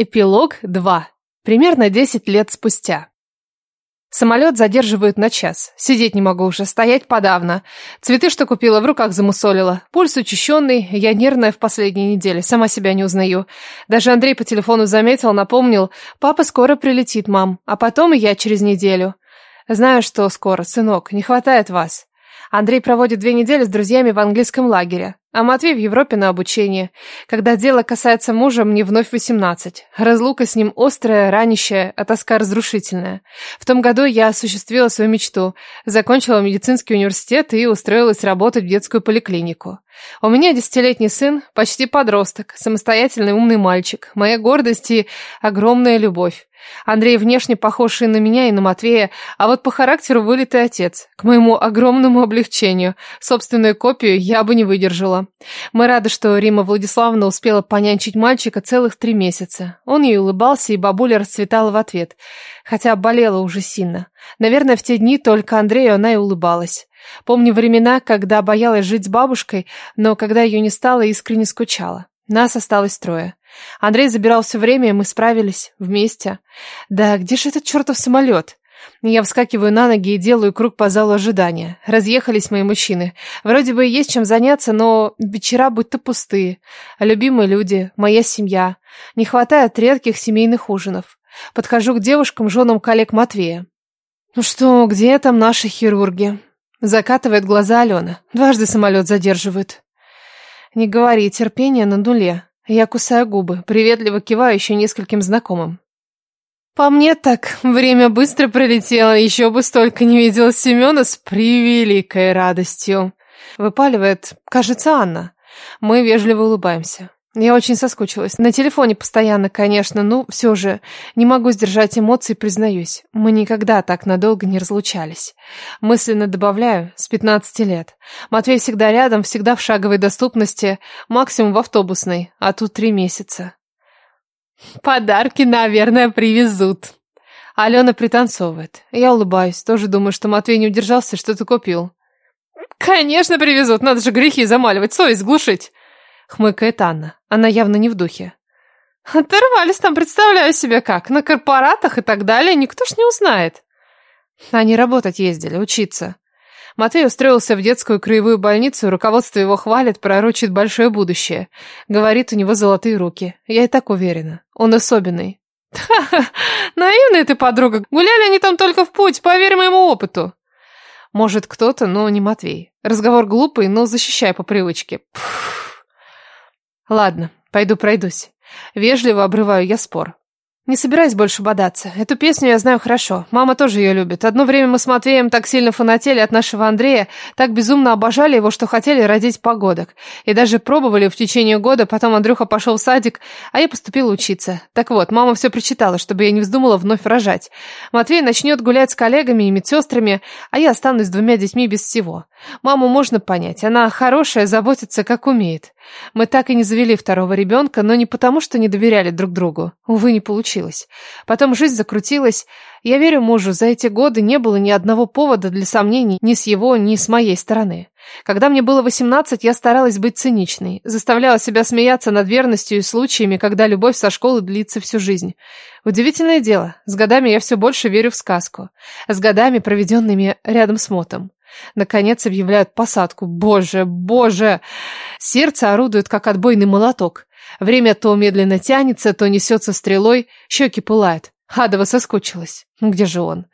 Эпилог 2. Примерно 10 лет спустя. Самолет задерживают на час. Сидеть не могу уже, стоять подавно. Цветы, что купила, в руках замусолила. Пульс учащенный, я нервная в последние недели, сама себя не узнаю. Даже Андрей по телефону заметил, напомнил, папа скоро прилетит, мам, а потом и я через неделю. Знаю, что скоро, сынок, не хватает вас. Андрей проводит две недели с друзьями в английском лагере, а Матвей в Европе на обучение. Когда дело касается мужа, мне вновь восемнадцать. Разлука с ним острая, ранящая, а тоска разрушительная. В том году я осуществила свою мечту, закончила медицинский университет и устроилась работать в детскую поликлинику. У меня десятилетний сын, почти подросток, самостоятельный умный мальчик, моя гордость и огромная любовь. Андрей внешне похож и на меня, и на Матвея, а вот по характеру вылитый отец. К моему огромному облегчению. Собственную копию я бы не выдержала. Мы рады, что Рима Владиславовна успела понянчить мальчика целых три месяца. Он ей улыбался, и бабуля расцветала в ответ. Хотя болела уже сильно. Наверное, в те дни только Андрею она и улыбалась. Помню времена, когда боялась жить с бабушкой, но когда ее не стало, искренне скучала. Нас осталось трое. Андрей забирал все время, и мы справились. Вместе. Да где же этот чертов самолет? Я вскакиваю на ноги и делаю круг по залу ожидания. Разъехались мои мужчины. Вроде бы есть чем заняться, но вечера будто пустые. Любимые люди, моя семья. Не хватает редких семейных ужинов. Подхожу к девушкам, женам коллег Матвея. «Ну что, где там наши хирурги?» Закатывает глаза Алена. Дважды самолет задерживают. Не говори, терпение на нуле. Я кусаю губы, приветливо киваю еще нескольким знакомым. По мне так, время быстро пролетело, еще бы столько не видела Семена с превеликой радостью. Выпаливает, кажется, Анна. Мы вежливо улыбаемся. Я очень соскучилась. На телефоне постоянно, конечно, но все же не могу сдержать эмоций, признаюсь. Мы никогда так надолго не разлучались. Мысленно добавляю, с 15 лет. Матвей всегда рядом, всегда в шаговой доступности, максимум в автобусной, а тут три месяца. Подарки, наверное, привезут. Алена пританцовывает. Я улыбаюсь, тоже думаю, что Матвей не удержался, что-то купил. Конечно, привезут, надо же грехи замаливать, совесть глушить хмыкает Анна. Она явно не в духе. Оторвались там, представляю себе как. На корпоратах и так далее никто ж не узнает. Они работать ездили, учиться. Матвей устроился в детскую краевую больницу, руководство его хвалит, пророчит большое будущее. Говорит, у него золотые руки. Я и так уверена. Он особенный. Ха-ха, наивная ты подруга. Гуляли они там только в путь, поверь моему опыту. Может, кто-то, но не Матвей. Разговор глупый, но защищай по привычке. Пфф. Ладно, пойду пройдусь. Вежливо обрываю я спор. Не собираюсь больше бодаться. Эту песню я знаю хорошо. Мама тоже ее любит. Одно время мы с Матвеем так сильно фанатели от нашего Андрея, так безумно обожали его, что хотели родить погодок. И даже пробовали в течение года, потом Андрюха пошел в садик, а я поступила учиться. Так вот, мама все прочитала, чтобы я не вздумала вновь рожать. Матвей начнет гулять с коллегами и медсестрами, а я останусь с двумя детьми без всего. Маму можно понять, она хорошая, заботится как умеет. Мы так и не завели второго ребенка, но не потому, что не доверяли друг другу. Увы, не получилось. Потом жизнь закрутилась. Я верю мужу, за эти годы не было ни одного повода для сомнений ни с его, ни с моей стороны. Когда мне было 18, я старалась быть циничной, заставляла себя смеяться над верностью и случаями, когда любовь со школы длится всю жизнь. Удивительное дело, с годами я все больше верю в сказку. С годами, проведенными рядом с Мотом. Наконец объявляют посадку. Боже, боже! Сердце орудует, как отбойный молоток. Время то медленно тянется, то несется стрелой, щеки пылают. Адова соскучилась. Где же он?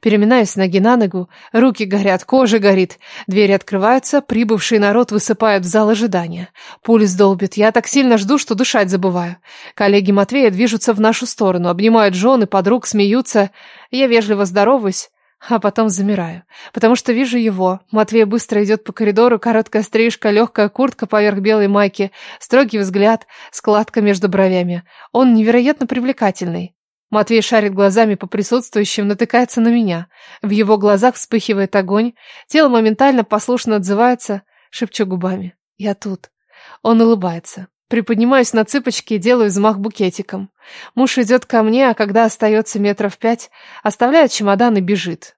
Переминаюсь ноги на ногу, руки горят, кожа горит. Двери открываются, прибывший народ высыпает в зал ожидания. Пульс долбит, я так сильно жду, что дышать забываю. Коллеги Матвея движутся в нашу сторону, обнимают жены, подруг, смеются. Я вежливо здороваюсь, а потом замираю, потому что вижу его. Матвей быстро идет по коридору, короткая стрижка, легкая куртка поверх белой майки, строгий взгляд, складка между бровями. Он невероятно привлекательный. Матвей шарит глазами по присутствующим, натыкается на меня. В его глазах вспыхивает огонь, тело моментально послушно отзывается, шепчу губами. «Я тут». Он улыбается. Приподнимаюсь на цыпочки и делаю взмах букетиком. Муж идет ко мне, а когда остается метров пять, оставляет чемодан и бежит.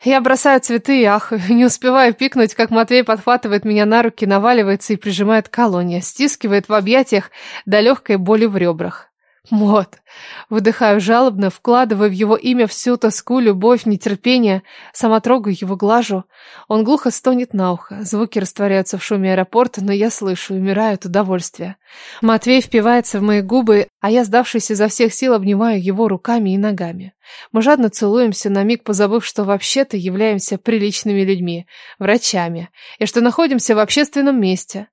Я бросаю цветы и ахаю, не успеваю пикнуть, как Матвей подхватывает меня на руки, наваливается и прижимает к стискивает в объятиях до легкой боли в ребрах. Вот. Выдыхаю жалобно, вкладывая в его имя всю тоску, любовь, нетерпение. Сама трогаю его, глажу. Он глухо стонет на ухо. Звуки растворяются в шуме аэропорта, но я слышу, умираю от удовольствия. Матвей впивается в мои губы, а я, сдавшись изо всех сил, обнимаю его руками и ногами. Мы жадно целуемся, на миг позабыв, что вообще-то являемся приличными людьми, врачами, и что находимся в общественном месте.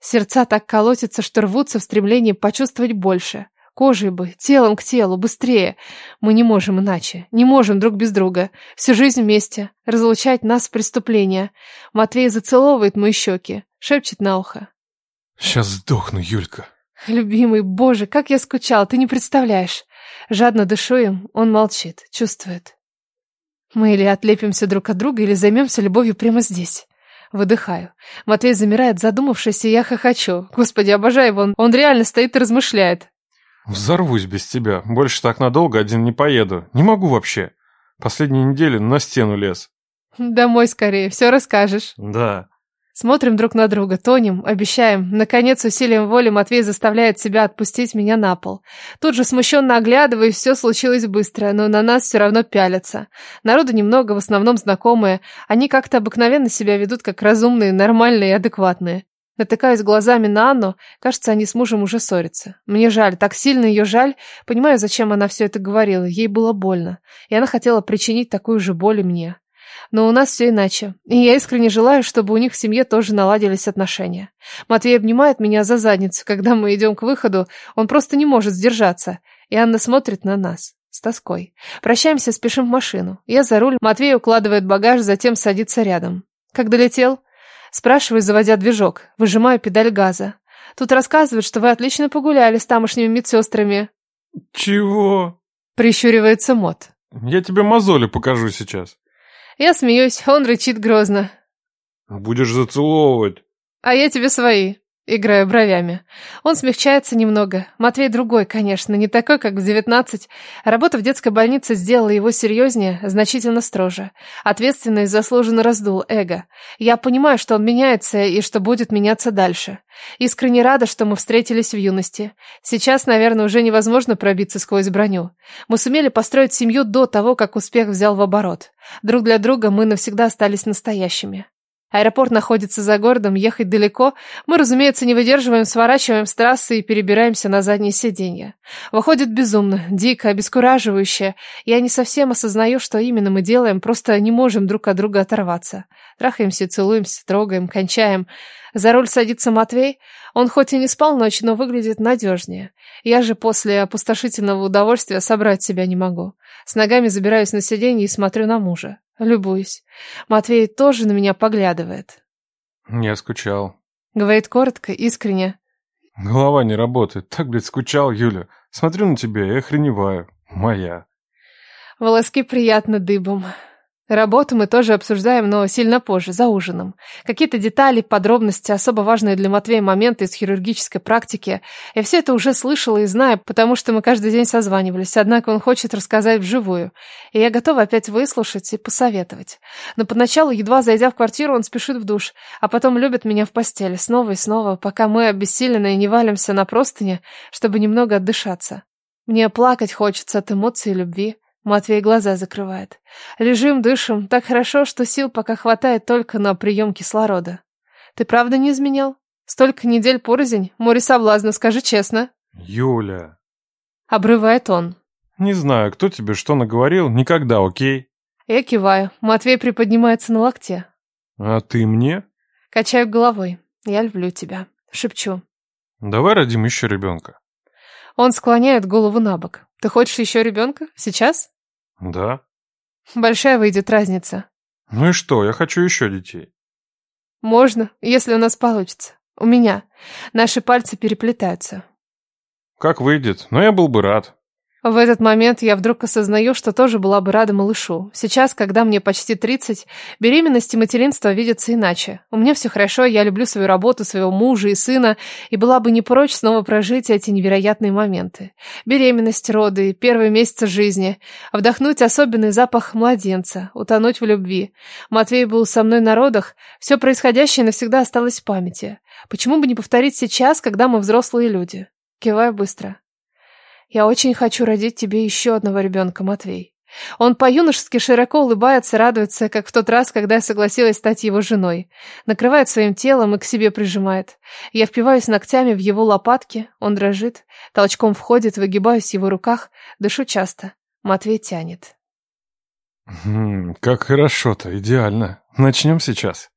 Сердца так колотятся, что рвутся в стремлении почувствовать больше. Кожей бы, телом к телу, быстрее. Мы не можем иначе. Не можем друг без друга. Всю жизнь вместе. Разлучать нас преступление. Матвей зацеловывает мои щеки. Шепчет на ухо. Сейчас сдохну, Юлька. Любимый, боже, как я скучал, ты не представляешь. Жадно дышу им, он молчит, чувствует. Мы или отлепимся друг от друга, или займемся любовью прямо здесь. Выдыхаю. Матвей замирает, задумавшись, и я хохочу. Господи, обожаю его, он, он реально стоит и размышляет. Взорвусь без тебя. Больше так надолго один не поеду. Не могу вообще. Последние недели на стену лез. Домой скорее, все расскажешь. Да. Смотрим друг на друга, тонем, обещаем. Наконец, усилием воли Матвей заставляет себя отпустить меня на пол. Тут же смущенно оглядываясь, все случилось быстро, но на нас все равно пялятся. Народу немного, в основном знакомые. Они как-то обыкновенно себя ведут как разумные, нормальные и адекватные. Натыкаюсь глазами на Анну, кажется, они с мужем уже ссорятся. Мне жаль, так сильно ее жаль. Понимаю, зачем она все это говорила. Ей было больно. И она хотела причинить такую же боль и мне. Но у нас все иначе. И я искренне желаю, чтобы у них в семье тоже наладились отношения. Матвей обнимает меня за задницу, когда мы идем к выходу. Он просто не может сдержаться. И Анна смотрит на нас. С тоской. Прощаемся, спешим в машину. Я за руль, Матвей укладывает багаж, затем садится рядом. Как долетел? Спрашиваю, заводя движок. Выжимаю педаль газа. Тут рассказывают, что вы отлично погуляли с тамошними медсестрами. Чего? Прищуривается Мот. Я тебе мозоли покажу сейчас. Я смеюсь, он рычит грозно. Будешь зацеловывать. А я тебе свои. Играю бровями. Он смягчается немного. Матвей другой, конечно, не такой, как в девятнадцать. Работа в детской больнице сделала его серьезнее, значительно строже. Ответственность заслуженно раздул эго. Я понимаю, что он меняется и что будет меняться дальше. Искренне рада, что мы встретились в юности. Сейчас, наверное, уже невозможно пробиться сквозь броню. Мы сумели построить семью до того, как успех взял в оборот. Друг для друга мы навсегда остались настоящими. Аэропорт находится за городом, ехать далеко. Мы, разумеется, не выдерживаем, сворачиваем с трассы и перебираемся на заднее сиденье. Выходит безумно, дико, обескураживающе. Я не совсем осознаю, что именно мы делаем, просто не можем друг от друга оторваться. Трахаемся, целуемся, трогаем, кончаем. За руль садится Матвей. Он хоть и не спал ночь, но выглядит надежнее. Я же после опустошительного удовольствия собрать себя не могу. С ногами забираюсь на сиденье и смотрю на мужа. Любуюсь. Матвей тоже на меня поглядывает. Я скучал. Говорит коротко, искренне. Голова не работает. Так, блядь, скучал, Юля. Смотрю на тебя и охреневаю. Моя. Волоски приятно дыбом. Работу мы тоже обсуждаем, но сильно позже, за ужином. Какие-то детали, подробности, особо важные для Матвея моменты из хирургической практики. Я все это уже слышала и знаю, потому что мы каждый день созванивались, однако он хочет рассказать вживую. И я готова опять выслушать и посоветовать. Но поначалу, едва зайдя в квартиру, он спешит в душ, а потом любит меня в постели, снова и снова, пока мы обессиленные не валимся на простыне, чтобы немного отдышаться. Мне плакать хочется от эмоций и любви. Матвей глаза закрывает. Лежим, дышим. Так хорошо, что сил пока хватает только на прием кислорода. Ты правда не изменял? Столько недель порознь? Море соблазна, скажи честно. Юля. Обрывает он. Не знаю, кто тебе что наговорил, никогда, окей? Я киваю. Матвей приподнимается на локте. А ты мне? Качаю головой. Я люблю тебя. Шепчу. Давай родим еще ребенка. Он склоняет голову на бок. Ты хочешь еще ребенка? Сейчас? Да. Большая выйдет разница. Ну и что, я хочу еще детей. Можно, если у нас получится. У меня. Наши пальцы переплетаются. Как выйдет, но я был бы рад. В этот момент я вдруг осознаю, что тоже была бы рада малышу. Сейчас, когда мне почти 30, беременность и материнство видятся иначе. У меня все хорошо, я люблю свою работу, своего мужа и сына, и была бы не прочь снова прожить эти невероятные моменты. Беременность, роды, первые месяцы жизни, вдохнуть особенный запах младенца, утонуть в любви. Матвей был со мной на родах, все происходящее навсегда осталось в памяти. Почему бы не повторить сейчас, когда мы взрослые люди? Киваю быстро. Я очень хочу родить тебе еще одного ребенка, Матвей. Он по-юношески широко улыбается, радуется, как в тот раз, когда я согласилась стать его женой. Накрывает своим телом и к себе прижимает. Я впиваюсь ногтями в его лопатки, он дрожит, толчком входит, выгибаюсь в его руках, дышу часто. Матвей тянет. Хм, как хорошо-то, идеально. Начнем сейчас.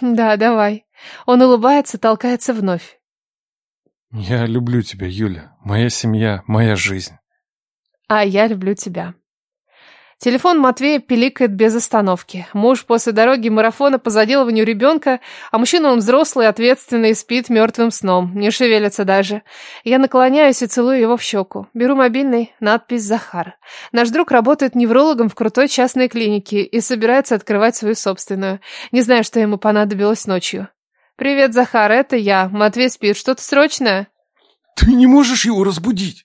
Да, давай. Он улыбается, толкается вновь. Я люблю тебя, Юля. Моя семья, моя жизнь. А я люблю тебя. Телефон Матвея пиликает без остановки. Муж после дороги марафона позаделыванию ребенка, а мужчина он взрослый, ответственный, спит мертвым сном, не шевелится даже. Я наклоняюсь и целую его в щеку. Беру мобильный, надпись «Захар». Наш друг работает неврологом в крутой частной клинике и собирается открывать свою собственную. Не знаю, что ему понадобилось ночью. «Привет, Захар, это я. Матвей спит. Что-то срочное?» «Ты не можешь его разбудить!»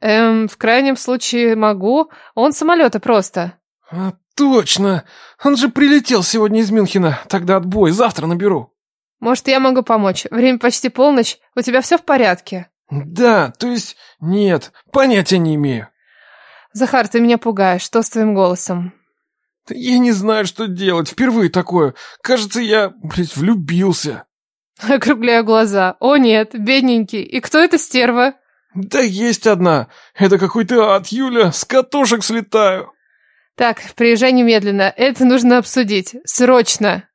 Эм, в крайнем случае могу. Он самолета просто. А, точно. Он же прилетел сегодня из Мюнхена. Тогда отбой, завтра наберу. Может, я могу помочь? Время почти полночь. У тебя все в порядке? Да, то есть нет, понятия не имею. Захар, ты меня пугаешь. Что с твоим голосом? Я не знаю, что делать. Впервые такое. Кажется, я, блядь, влюбился. Округляю глаза. О нет, бедненький. И кто эта стерва? Да есть одна. Это какой-то ад, Юля. С катушек слетаю. Так, приезжай немедленно. Это нужно обсудить. Срочно.